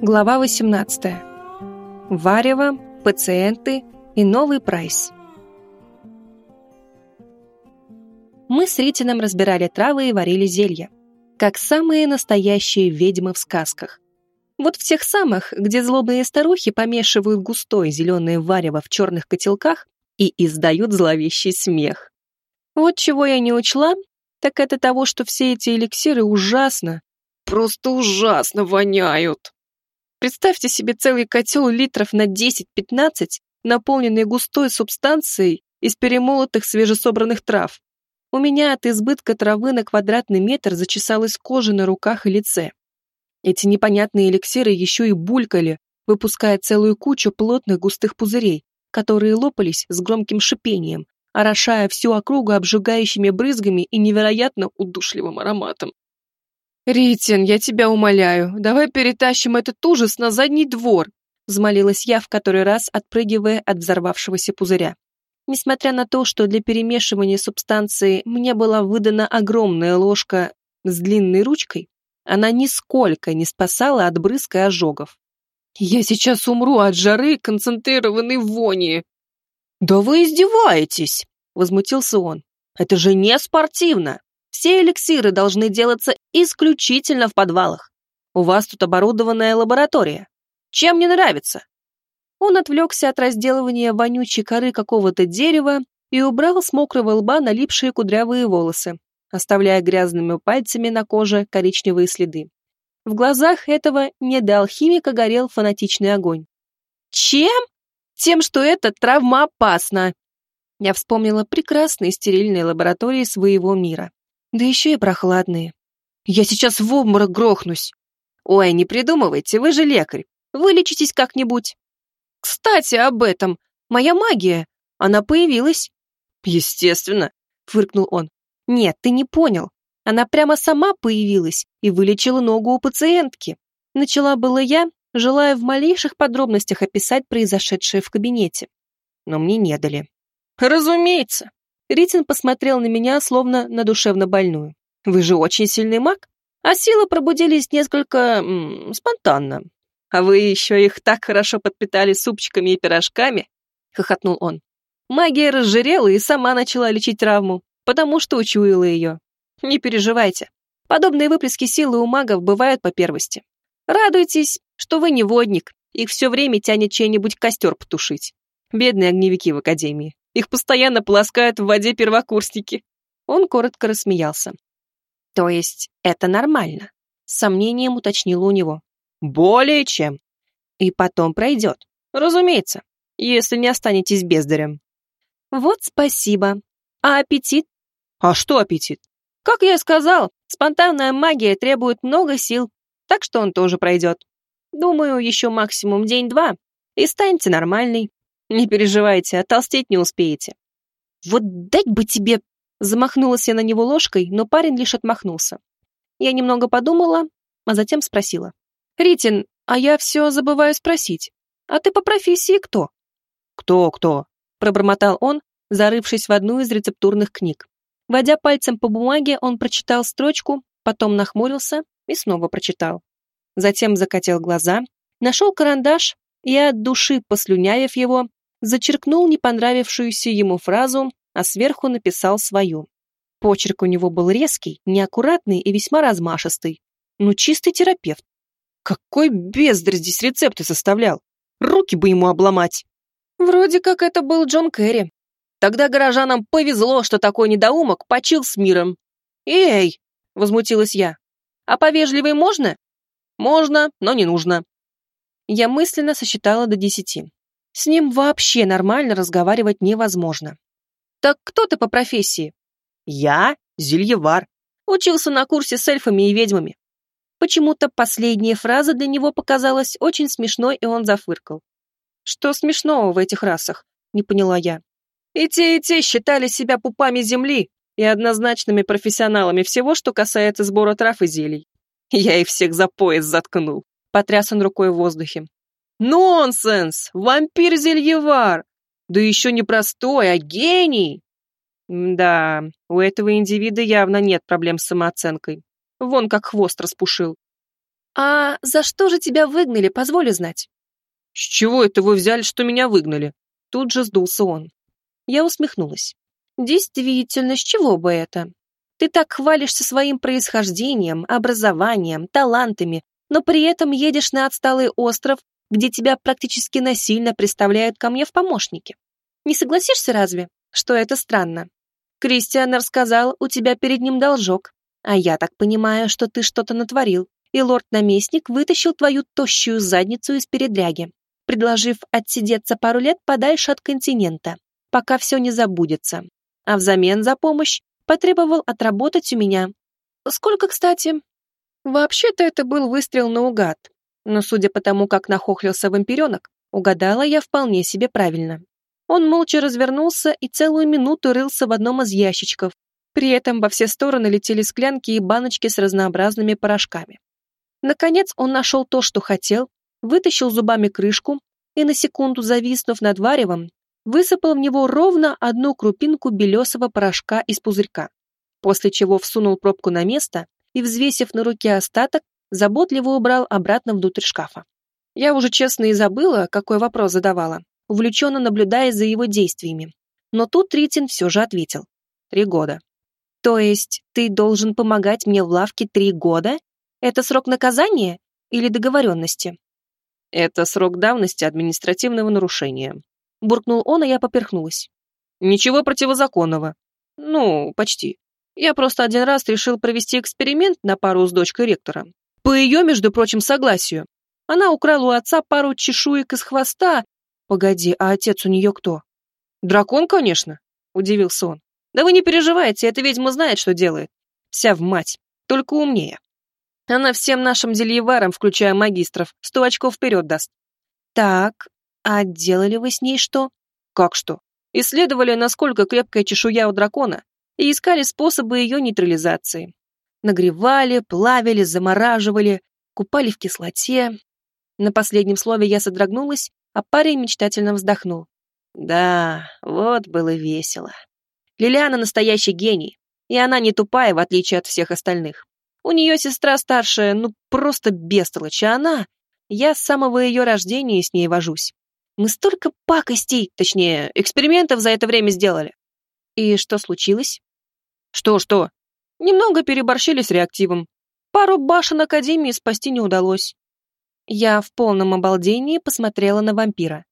Глава 18. Варево, пациенты и новый прайс. Мы с Ритином разбирали травы и варили зелья, как самые настоящие ведьмы в сказках. Вот в тех самых, где злобные старухи помешивают густое зеленое варево в черных котелках и издают зловещий смех. Вот чего я не учла, так это того, что все эти эликсиры ужасно, просто ужасно воняют. Представьте себе целый котел литров на 10-15, наполненный густой субстанцией из перемолотых свежесобранных трав. У меня от избытка травы на квадратный метр зачесалась кожа на руках и лице. Эти непонятные эликсиры еще и булькали, выпуская целую кучу плотных густых пузырей, которые лопались с громким шипением, орошая всю округу обжигающими брызгами и невероятно удушливым ароматом. «Ритин, я тебя умоляю, давай перетащим этот ужас на задний двор», взмолилась я в который раз, отпрыгивая от взорвавшегося пузыря. Несмотря на то, что для перемешивания субстанции мне была выдана огромная ложка с длинной ручкой, она нисколько не спасала от брызг и ожогов. «Я сейчас умру от жары концентрированной вони!» «Да вы издеваетесь!» — возмутился он. «Это же не спортивно! Все эликсиры должны делаться исключительно в подвалах. У вас тут оборудованная лаборатория. Чем не нравится?» Он отвлекся от разделывания вонючей коры какого-то дерева и убрал с мокрого лба налипшие кудрявые волосы, оставляя грязными пальцами на коже коричневые следы. В глазах этого недоалхимика горел фанатичный огонь. «Чем?» «Тем, что это травмоопасно!» Я вспомнила прекрасные стерильные лаборатории своего мира. Да еще и прохладные. «Я сейчас в обморок грохнусь!» «Ой, не придумывайте, вы же лекарь. Вылечитесь как-нибудь!» «Кстати, об этом. Моя магия. Она появилась». «Естественно», — фыркнул он. «Нет, ты не понял. Она прямо сама появилась и вылечила ногу у пациентки. Начала было я, желая в малейших подробностях описать произошедшее в кабинете. Но мне не дали. «Разумеется!» Ритин посмотрел на меня, словно на душевно больную. «Вы же очень сильный маг, а силы пробудились несколько... М, спонтанно. А вы еще их так хорошо подпитали супчиками и пирожками!» — хохотнул он. Магия разжирела и сама начала лечить травму, потому что учуяла ее. Не переживайте. Подобные выплески силы у магов бывают по первости. Радуйтесь, что вы не водник, их все время тянет чей-нибудь костер потушить. Бедные огневики в академии. Их постоянно полоскают в воде первокурсники. Он коротко рассмеялся. То есть это нормально? С сомнением уточнил у него. Более чем. И потом пройдет. Разумеется, если не останетесь бездарем. Вот спасибо. А аппетит? А что аппетит? Как я сказал, спонтанная магия требует много сил, так что он тоже пройдет. Думаю, еще максимум день-два, и станете нормальной. Не переживайте, оттолстеть не успеете. Вот дать бы тебе... Замахнулась я на него ложкой, но парень лишь отмахнулся. Я немного подумала, а затем спросила. «Ритин, а я все забываю спросить. А ты по профессии кто?» «Кто-кто?» — пробормотал он, зарывшись в одну из рецептурных книг. Водя пальцем по бумаге, он прочитал строчку, потом нахмурился и снова прочитал затем закатил глаза, нашел карандаш и от души послюняев его, зачеркнул не понравившуюся ему фразу, а сверху написал свою. Почерк у него был резкий, неаккуратный и весьма размашистый. Ну, чистый терапевт. Какой бездарь здесь рецепты составлял? Руки бы ему обломать. Вроде как это был Джон Керри. Тогда горожанам повезло, что такой недоумок почил с миром. «Эй!» — возмутилась я. «А повежливый можно?» Можно, но не нужно. Я мысленно сосчитала до десяти. С ним вообще нормально разговаривать невозможно. Так кто ты по профессии? Я зельевар. Учился на курсе с эльфами и ведьмами. Почему-то последняя фраза для него показалась очень смешной, и он зафыркал. Что смешного в этих расах? Не поняла я. И те, и те считали себя пупами земли и однозначными профессионалами всего, что касается сбора трав и зелий. Я их всех за пояс заткнул. Потряс он рукой в воздухе. Нонсенс! Вампир-зельевар! Да еще не простой, а гений! Да, у этого индивида явно нет проблем с самооценкой. Вон как хвост распушил. «А за что же тебя выгнали, позволю знать?» «С чего это вы взяли, что меня выгнали?» Тут же сдулся он. Я усмехнулась. «Действительно, с чего бы это? Ты так хвалишься своим происхождением, образованием, талантами, но при этом едешь на отсталый остров, где тебя практически насильно представляют ко мне в помощники. Не согласишься разве, что это странно? Кристиан рассказал, у тебя перед ним должок, а я так понимаю, что ты что-то натворил, и лорд-наместник вытащил твою тощую задницу из передряги, предложив отсидеться пару лет подальше от континента, пока все не забудется. А взамен за помощь потребовал отработать у меня. Сколько, кстати? Вообще-то это был выстрел наугад, но судя по тому, как нахохлился вампиренок, угадала я вполне себе правильно. Он молча развернулся и целую минуту рылся в одном из ящичков. При этом во все стороны летели склянки и баночки с разнообразными порошками. Наконец он нашел то, что хотел, вытащил зубами крышку и, на секунду зависнув над варевом, высыпал в него ровно одну крупинку белесого порошка из пузырька, после чего всунул пробку на место и, взвесив на руке остаток, заботливо убрал обратно внутрь шкафа. Я уже честно и забыла, какой вопрос задавала, увлеченно наблюдая за его действиями. Но тут Ритин все же ответил. Три года. То есть ты должен помогать мне в лавке три года? Это срок наказания или договоренности? Это срок давности административного нарушения. Буркнул он, и я поперхнулась. Ничего противозаконного. Ну, почти. Я просто один раз решил провести эксперимент на пару с дочкой ректора. По ее, между прочим, согласию. Она украла у отца пару чешуек из хвоста. Погоди, а отец у нее кто? Дракон, конечно, удивился он. Да вы не переживайте, эта ведьма знает, что делает. Вся в мать, только умнее. Она всем нашим дельеварам, включая магистров, сто очков вперед даст. Так, а делали вы с ней что? Как что? Исследовали, насколько крепкая чешуя у дракона, и искали способы ее нейтрализации. Нагревали, плавили, замораживали, купали в кислоте. На последнем слове я содрогнулась, а парень мечтательно вздохнул. Да, вот было весело. Лилиана настоящий гений, и она не тупая, в отличие от всех остальных. У нее сестра старшая, ну просто бестолочь, а она... Я с самого ее рождения с ней вожусь. Мы столько пакостей, точнее, экспериментов за это время сделали. И что случилось? Что-что? Немного переборщили с реактивом. Пару башен Академии спасти не удалось. Я в полном обалдении посмотрела на вампира.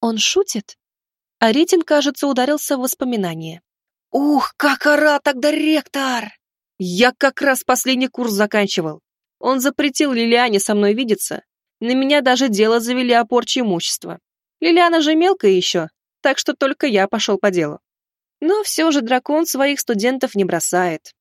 Он шутит? А Ритин, кажется, ударился в воспоминания. «Ух, как ора тогда ректор!» «Я как раз последний курс заканчивал. Он запретил Лилиане со мной видеться. На меня даже дело завели о порче имущества. Лилиана же мелкая еще, так что только я пошел по делу. Но все же дракон своих студентов не бросает.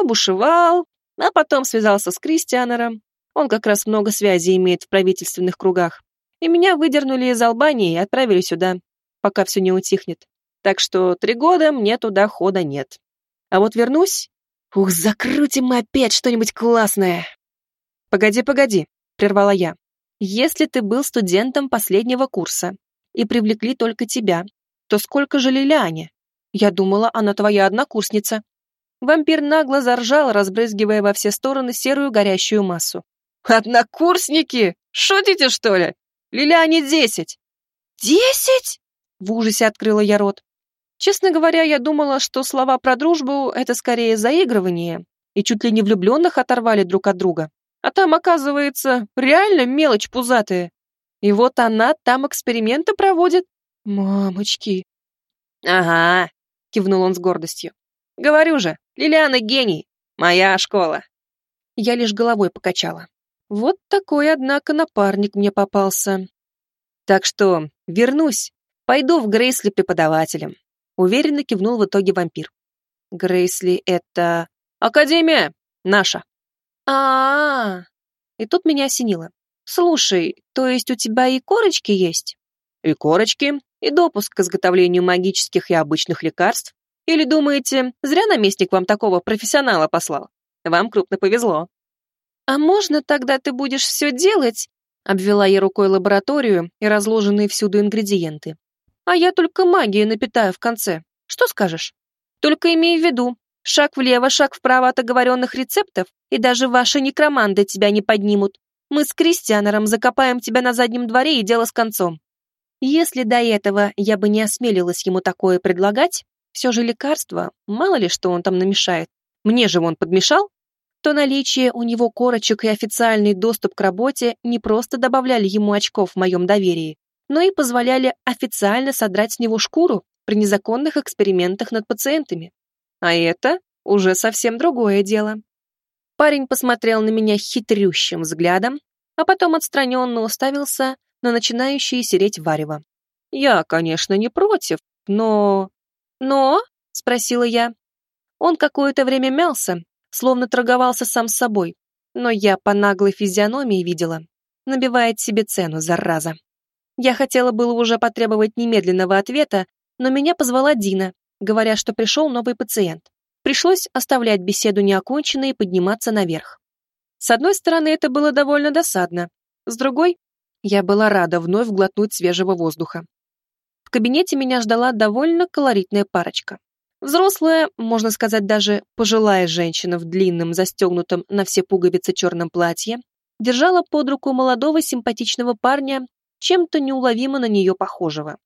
Побушевал, а потом связался с Кристианером. Он как раз много связей имеет в правительственных кругах. И меня выдернули из Албании и отправили сюда, пока все не утихнет. Так что три года мне туда хода нет. А вот вернусь... Ух, закрутим мы опять что-нибудь классное. Погоди, погоди, прервала я. Если ты был студентом последнего курса и привлекли только тебя, то сколько же Лилиане? Я думала, она твоя однокурсница. Вампир нагло заржал, разбрызгивая во все стороны серую горящую массу. «Однокурсники? Шутите, что ли? Лилиане десять!» «Десять?» В ужасе открыла я рот. Честно говоря, я думала, что слова про дружбу — это скорее заигрывание, и чуть ли не влюбленных оторвали друг от друга. А там, оказывается, реально мелочь пузатая. И вот она там эксперименты проводит. Мамочки. Ага, кивнул он с гордостью. Говорю же, Лилиана гений. Моя школа. Я лишь головой покачала. Вот такой, однако, напарник мне попался. Так что вернусь. Пойду в Грейсли преподавателем. Уверенно кивнул в итоге вампир. Грейсли — это... Академия! Наша а, -а, -а. И тут меня осенило. Слушай, то есть у тебя и корочки есть? И корочки, и допуск к изготовлению магических и обычных лекарств. Или думаете, зря наместник вам такого профессионала послал? Вам крупно повезло. А можно тогда ты будешь все делать? Обвела я рукой лабораторию и разложенные всюду ингредиенты. А я только магией напитаю в конце. Что скажешь? Только имей в виду, Шаг влево, шаг вправо от оговоренных рецептов, и даже ваши некроманды тебя не поднимут. Мы с Кристианером закопаем тебя на заднем дворе и дело с концом. Если до этого я бы не осмелилась ему такое предлагать, все же лекарство, мало ли что он там намешает, мне же он подмешал, то наличие у него корочек и официальный доступ к работе не просто добавляли ему очков в моем доверии, но и позволяли официально содрать с него шкуру при незаконных экспериментах над пациентами. А это уже совсем другое дело. Парень посмотрел на меня хитрющим взглядом, а потом отстраненно уставился на начинающее сереть варево. «Я, конечно, не против, но...» «Но?» — спросила я. Он какое-то время мялся, словно торговался сам с собой, но я по наглой физиономии видела. Набивает себе цену, зараза. Я хотела было уже потребовать немедленного ответа, но меня позвала Дина, говоря, что пришел новый пациент. Пришлось оставлять беседу неоконченной и подниматься наверх. С одной стороны, это было довольно досадно. С другой, я была рада вновь глотнуть свежего воздуха. В кабинете меня ждала довольно колоритная парочка. Взрослая, можно сказать даже пожилая женщина в длинном, застегнутом на все пуговицы черном платье, держала под руку молодого симпатичного парня, чем-то неуловимо на нее похожего.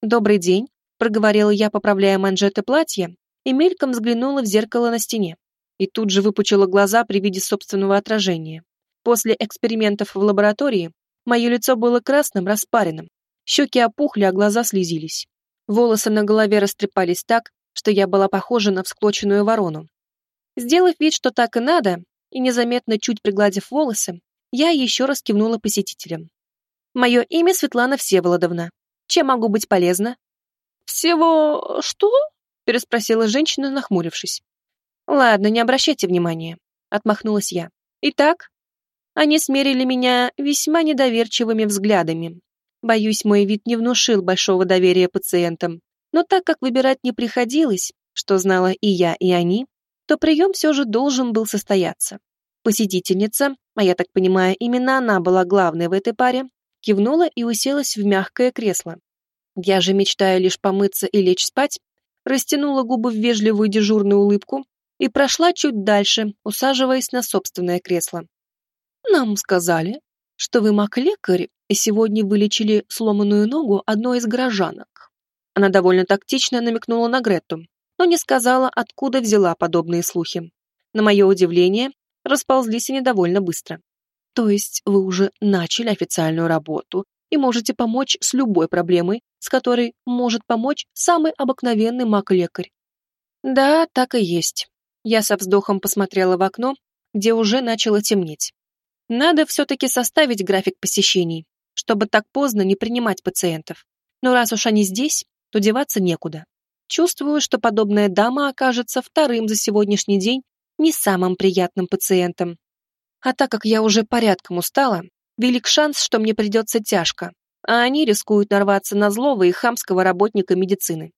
«Добрый день», — проговорила я, поправляя манжеты платья, и мельком взглянула в зеркало на стене. И тут же выпучила глаза при виде собственного отражения. После экспериментов в лаборатории мое лицо было красным, распаренным. Щеки опухли, а глаза слезились. Волосы на голове растрепались так, что я была похожа на всклоченную ворону. Сделав вид, что так и надо, и незаметно чуть пригладив волосы, я еще раз кивнула посетителям. «Мое имя Светлана Всеволодовна. Чем могу быть полезна?» «Всего... что?» переспросила женщина, нахмурившись. «Ладно, не обращайте внимания», — отмахнулась я. «Итак?» Они смерили меня весьма недоверчивыми взглядами. Боюсь, мой вид не внушил большого доверия пациентам. Но так как выбирать не приходилось, что знала и я, и они, то прием все же должен был состояться. Посетительница, а я так понимаю, именно она была главной в этой паре, кивнула и уселась в мягкое кресло. Я же мечтаю лишь помыться и лечь спать, растянула губы в вежливую дежурную улыбку и прошла чуть дальше, усаживаясь на собственное кресло. «Нам сказали, что вы маг-лекарь сегодня вылечили сломанную ногу одной из горожанок». Она довольно тактично намекнула на Гретту, но не сказала, откуда взяла подобные слухи. На мое удивление, расползлись они довольно быстро. То есть вы уже начали официальную работу и можете помочь с любой проблемой, с которой может помочь самый обыкновенный маг-лекарь. Да, так и есть. Я со вздохом посмотрела в окно, где уже начало темнеть. Надо все-таки составить график посещений, чтобы так поздно не принимать пациентов. Но раз уж они здесь, то деваться некуда. Чувствую, что подобная дама окажется вторым за сегодняшний день не самым приятным пациентом. А так как я уже порядком устала, велик шанс, что мне придется тяжко, а они рискуют нарваться на злого и хамского работника медицины.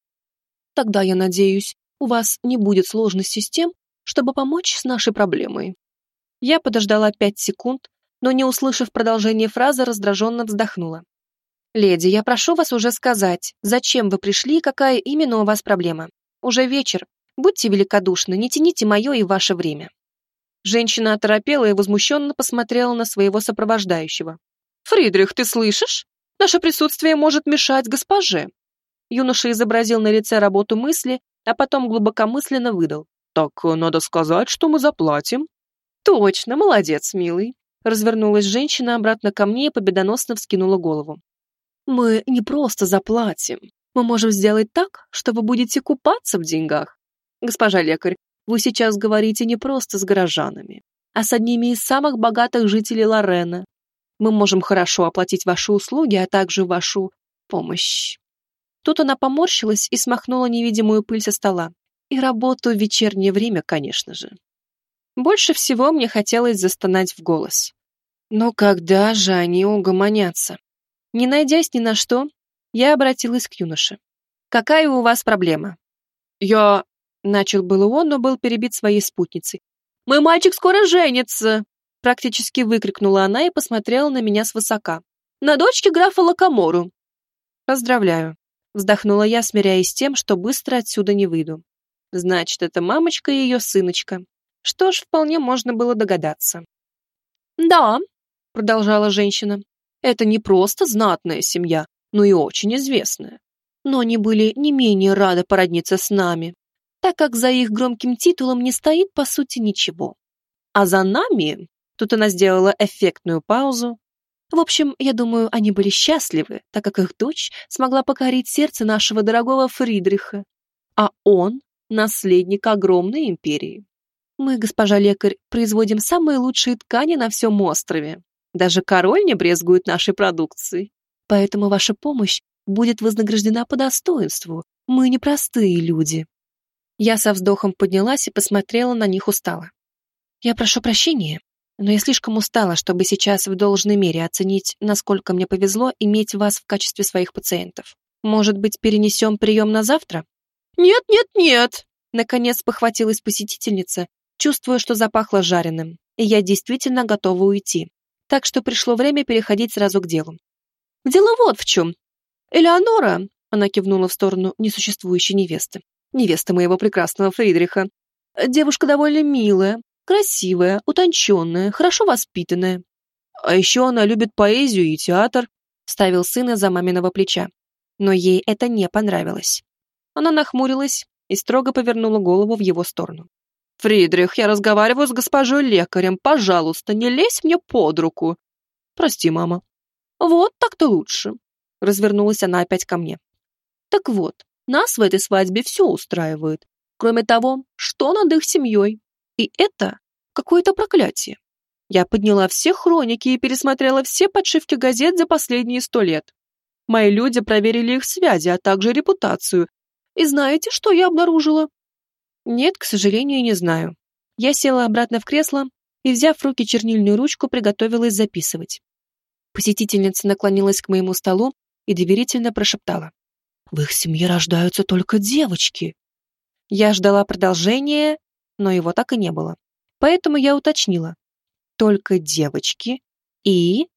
Тогда, я надеюсь, у вас не будет сложностей с тем, чтобы помочь с нашей проблемой. Я подождала пять секунд, но, не услышав продолжение фразы, раздраженно вздохнула. «Леди, я прошу вас уже сказать, зачем вы пришли и какая именно у вас проблема. Уже вечер. Будьте великодушны, не тяните мое и ваше время». Женщина оторопела и возмущенно посмотрела на своего сопровождающего. «Фридрих, ты слышишь? Наше присутствие может мешать госпоже». Юноша изобразил на лице работу мысли, а потом глубокомысленно выдал. «Так надо сказать, что мы заплатим». «Точно, молодец, милый», развернулась женщина обратно ко мне и победоносно вскинула голову. «Мы не просто заплатим. Мы можем сделать так, что вы будете купаться в деньгах. Госпожа лекарь, вы сейчас говорите не просто с горожанами, а с одними из самых богатых жителей Лорена. Мы можем хорошо оплатить ваши услуги, а также вашу помощь. Тут она поморщилась и смахнула невидимую пыль со стола. И работу в вечернее время, конечно же. Больше всего мне хотелось застонать в голос. Но когда же они угомонятся? Не найдясь ни на что, я обратилась к юноше. «Какая у вас проблема?» «Я...» Начал было он, но был перебит своей спутницей. «Мой мальчик скоро женится!» Практически выкрикнула она и посмотрела на меня свысока. «На дочке графа Лакомору!» «Поздравляю!» Вздохнула я, смиряясь с тем, что быстро отсюда не выйду. Значит, это мамочка и ее сыночка. Что ж, вполне можно было догадаться. «Да», продолжала женщина. Это не просто знатная семья, но и очень известная. Но они были не менее рады породниться с нами, так как за их громким титулом не стоит, по сути, ничего. А за нами, тут она сделала эффектную паузу, в общем, я думаю, они были счастливы, так как их дочь смогла покорить сердце нашего дорогого Фридриха, а он — наследник огромной империи. Мы, госпожа лекарь, производим самые лучшие ткани на всем острове. Даже король не брезгует нашей продукцией. Поэтому ваша помощь будет вознаграждена по достоинству. Мы не простые люди. Я со вздохом поднялась и посмотрела на них устало. Я прошу прощения, но я слишком устала, чтобы сейчас в должной мере оценить, насколько мне повезло иметь вас в качестве своих пациентов. Может быть, перенесем прием на завтра? Нет, нет, нет! Наконец похватилась посетительница, чувствуя, что запахло жареным, и я действительно готова уйти. Так что пришло время переходить сразу к делу. Дело вот в чем. Элеонора, она кивнула в сторону несуществующей невесты, невесты моего прекрасного Фридриха, девушка довольно милая, Красивая, утонченная, хорошо воспитанная. А еще она любит поэзию и театр, ставил сына за маминого плеча. Но ей это не понравилось. Она нахмурилась и строго повернула голову в его сторону. «Фридрих, я разговариваю с госпожой лекарем. Пожалуйста, не лезь мне под руку». «Прости, мама». «Вот так-то лучше», — развернулась она опять ко мне. «Так вот, нас в этой свадьбе все устраивает, кроме того, что над их семьей. И это какое-то проклятие. Я подняла все хроники и пересмотрела все подшивки газет за последние сто лет. Мои люди проверили их связи, а также репутацию. И знаете, что я обнаружила? Нет, к сожалению, не знаю. Я села обратно в кресло и, взяв в руки чернильную ручку, приготовилась записывать. Посетительница наклонилась к моему столу и доверительно прошептала. «В их семье рождаются только девочки». Я ждала продолжения но его так и не было. Поэтому я уточнила. Только девочки и...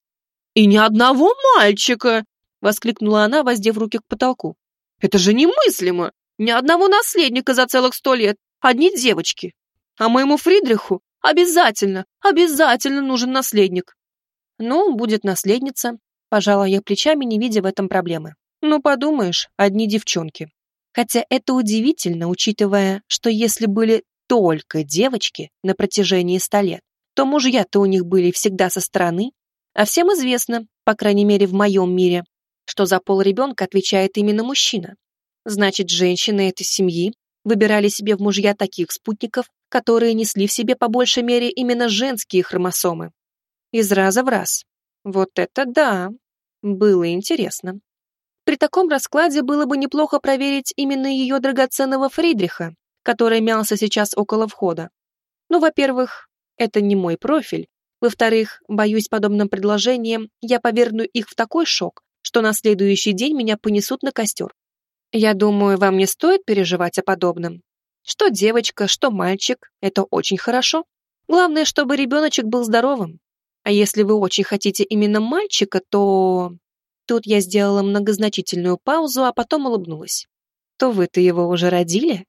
«И ни одного мальчика!» — воскликнула она, воздев руки к потолку. «Это же немыслимо! Ни одного наследника за целых сто лет, одни девочки. А моему Фридриху обязательно, обязательно нужен наследник». «Ну, будет наследница», — пожала я плечами, не видя в этом проблемы. «Ну, подумаешь, одни девчонки». Хотя это удивительно, учитывая, что если были только девочки на протяжении ста лет, то мужья-то у них были всегда со стороны, а всем известно, по крайней мере в моем мире, что за пол ребенка отвечает именно мужчина. Значит, женщины этой семьи выбирали себе в мужья таких спутников, которые несли в себе по большей мере именно женские хромосомы. Из раза в раз. Вот это да, было интересно. При таком раскладе было бы неплохо проверить именно ее драгоценного Фридриха, который мялся сейчас около входа. Ну, во-первых, это не мой профиль. Во-вторых, боюсь, подобным предложением я поверну их в такой шок, что на следующий день меня понесут на костер. Я думаю, вам не стоит переживать о подобном. Что девочка, что мальчик, это очень хорошо. Главное, чтобы ребеночек был здоровым. А если вы очень хотите именно мальчика, то... Тут я сделала многозначительную паузу, а потом улыбнулась. То вы-то его уже родили?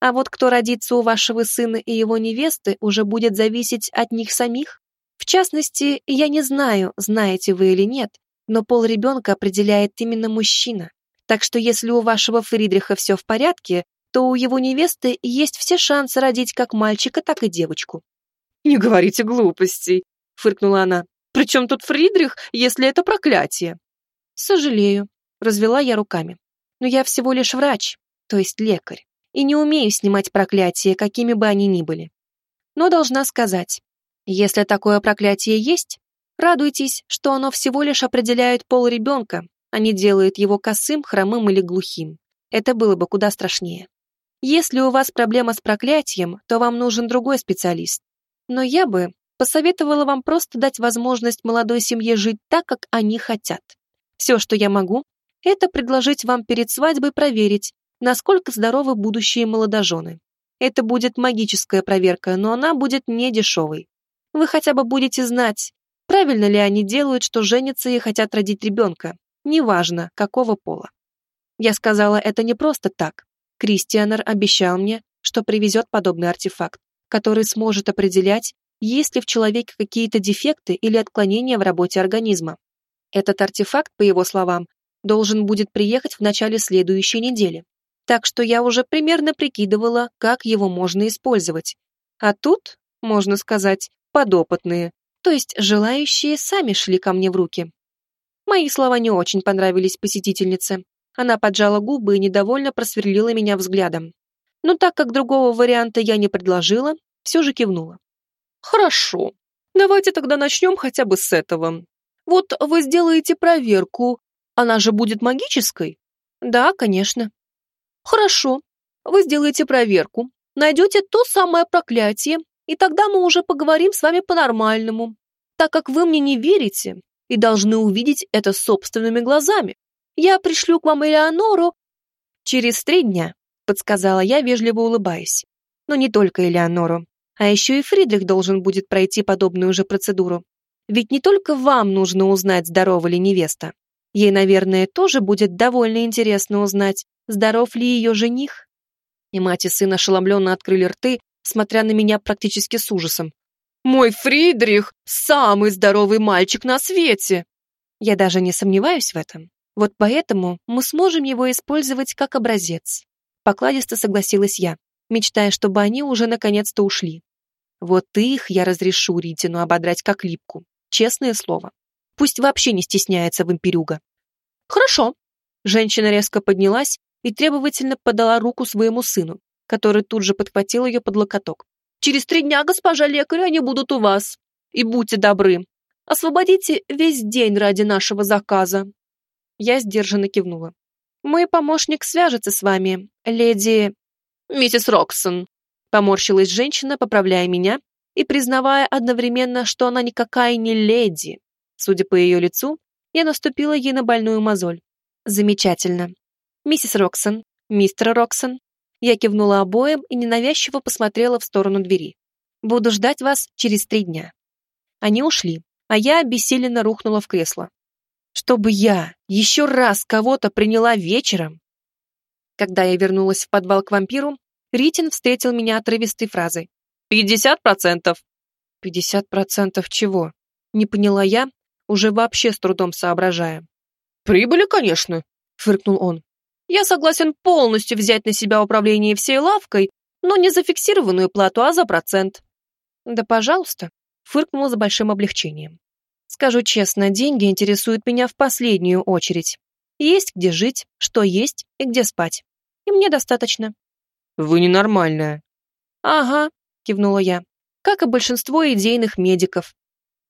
А вот кто родится у вашего сына и его невесты, уже будет зависеть от них самих. В частности, я не знаю, знаете вы или нет, но пол ребенка определяет именно мужчина. Так что если у вашего Фридриха все в порядке, то у его невесты есть все шансы родить как мальчика, так и девочку. «Не говорите глупостей», — фыркнула она. «Причем тут Фридрих, если это проклятие?» «Сожалею», — развела я руками. «Но я всего лишь врач, то есть лекарь и не умею снимать проклятия, какими бы они ни были. Но должна сказать, если такое проклятие есть, радуйтесь, что оно всего лишь определяет пол ребенка, не делает его косым, хромым или глухим. Это было бы куда страшнее. Если у вас проблема с проклятием, то вам нужен другой специалист. Но я бы посоветовала вам просто дать возможность молодой семье жить так, как они хотят. Все, что я могу, это предложить вам перед свадьбой проверить, насколько здоровы будущие молодожены. Это будет магическая проверка, но она будет не дешевой. Вы хотя бы будете знать, правильно ли они делают, что женятся и хотят родить ребенка, неважно, какого пола. Я сказала это не просто так. Кристианер обещал мне, что привезет подобный артефакт, который сможет определять, есть ли в человеке какие-то дефекты или отклонения в работе организма. Этот артефакт, по его словам, должен будет приехать в начале следующей недели. Так что я уже примерно прикидывала, как его можно использовать. А тут, можно сказать, подопытные, то есть желающие сами шли ко мне в руки. Мои слова не очень понравились посетительнице. Она поджала губы и недовольно просверлила меня взглядом. Но так как другого варианта я не предложила, все же кивнула. «Хорошо. Давайте тогда начнем хотя бы с этого. Вот вы сделаете проверку. Она же будет магической?» «Да, конечно». «Хорошо. Вы сделаете проверку, найдете то самое проклятие, и тогда мы уже поговорим с вами по-нормальному. Так как вы мне не верите, и должны увидеть это собственными глазами. Я пришлю к вам Элеонору через три дня, подсказала я, вежливо улыбаясь. Но не только Элеонору, а еще и Фридрих должен будет пройти подобную же процедуру. Ведь не только вам нужно узнать, здорова ли невеста. Ей, наверное, тоже будет довольно интересно узнать, здоров ли ее жених. И мать и сын ошеломленно открыли рты, смотря на меня практически с ужасом. Мой Фридрих – самый здоровый мальчик на свете!» Я даже не сомневаюсь в этом. Вот поэтому мы сможем его использовать как образец. Покладисто согласилась я, мечтая, чтобы они уже наконец-то ушли. Вот их я разрешу Ритину ободрать как липку. Честное слово. Пусть вообще не стесняется вампирюга. Хорошо. Женщина резко поднялась и требовательно подала руку своему сыну, который тут же подхватил ее под локоток. Через три дня, госпожа лекарь, они будут у вас. И будьте добры, освободите весь день ради нашего заказа». Я сдержанно кивнула. «Мой помощник свяжется с вами, леди...» «Миссис Роксон», — поморщилась женщина, поправляя меня и признавая одновременно, что она никакая не леди. Судя по ее лицу, я наступила ей на больную мозоль. «Замечательно. Миссис Роксон, мистер Роксон, я кивнула обоим и ненавязчиво посмотрела в сторону двери. «Буду ждать вас через три дня». Они ушли, а я обессиленно рухнула в кресло. Чтобы я еще раз кого-то приняла вечером? Когда я вернулась в подвал к вампиру, Ритин встретил меня отрывистой фразой. «Пятьдесят процентов!» «Пятьдесят процентов чего?» Не поняла я, уже вообще с трудом соображая. «Прибыли, конечно!» — фыркнул он. Я согласен полностью взять на себя управление всей лавкой, но не за фиксированную плату, а за процент. Да, пожалуйста, фыркнула с большим облегчением. Скажу честно, деньги интересуют меня в последнюю очередь. Есть где жить, что есть и где спать. И мне достаточно. Вы ненормальная. Ага, кивнула я. Как и большинство идейных медиков.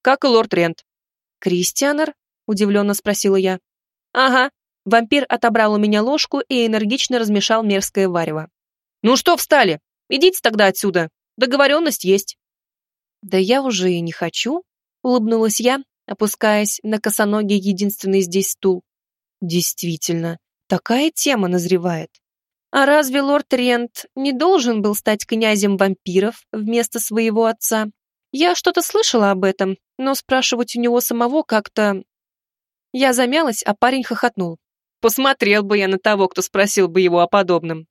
Как и лорд Рент. Кристианер? Удивленно спросила я. Ага, Вампир отобрал у меня ложку и энергично размешал мерзкое варево. «Ну что встали? Идите тогда отсюда. Договоренность есть». «Да я уже и не хочу», — улыбнулась я, опускаясь на косоногий единственный здесь стул. «Действительно, такая тема назревает. А разве лорд Рент не должен был стать князем вампиров вместо своего отца? Я что-то слышала об этом, но спрашивать у него самого как-то...» Я замялась, а парень хохотнул. Посмотрел бы я на того, кто спросил бы его о подобном.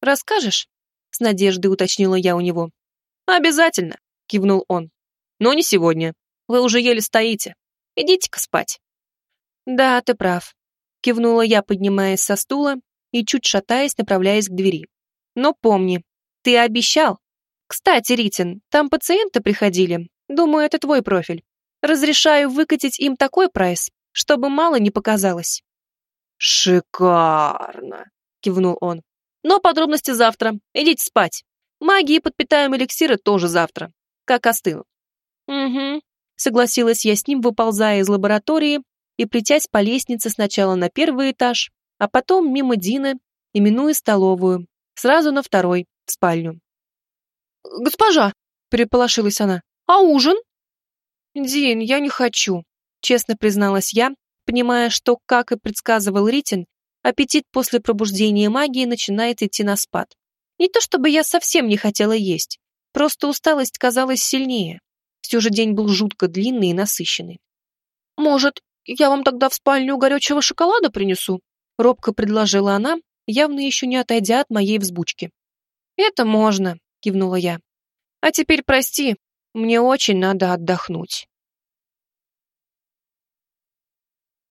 «Расскажешь?» — с надеждой уточнила я у него. «Обязательно», — кивнул он. «Но не сегодня. Вы уже еле стоите. Идите-ка спать». «Да, ты прав», — кивнула я, поднимаясь со стула и, чуть шатаясь, направляясь к двери. «Но помни, ты обещал. Кстати, Ритин, там пациенты приходили. Думаю, это твой профиль. Разрешаю выкатить им такой прайс, чтобы мало не показалось». «Шикарно!» — кивнул он. «Но подробности завтра. Идите спать. Магии подпитаем эликсиры тоже завтра, как остынут». «Угу», — согласилась я с ним, выползая из лаборатории и плетясь по лестнице сначала на первый этаж, а потом мимо Дины, именуя столовую, сразу на второй, в спальню. «Госпожа!» — переполошилась она. «А ужин?» «Дин, я не хочу», — честно призналась я, понимая, что, как и предсказывал Ритин, аппетит после пробуждения магии начинает идти на спад. Не то чтобы я совсем не хотела есть, просто усталость казалась сильнее. Все же день был жутко длинный и насыщенный. «Может, я вам тогда в спальню горячего шоколада принесу?» робко предложила она, явно еще не отойдя от моей взбучки. «Это можно», — кивнула я. «А теперь прости, Мне очень надо отдохнуть.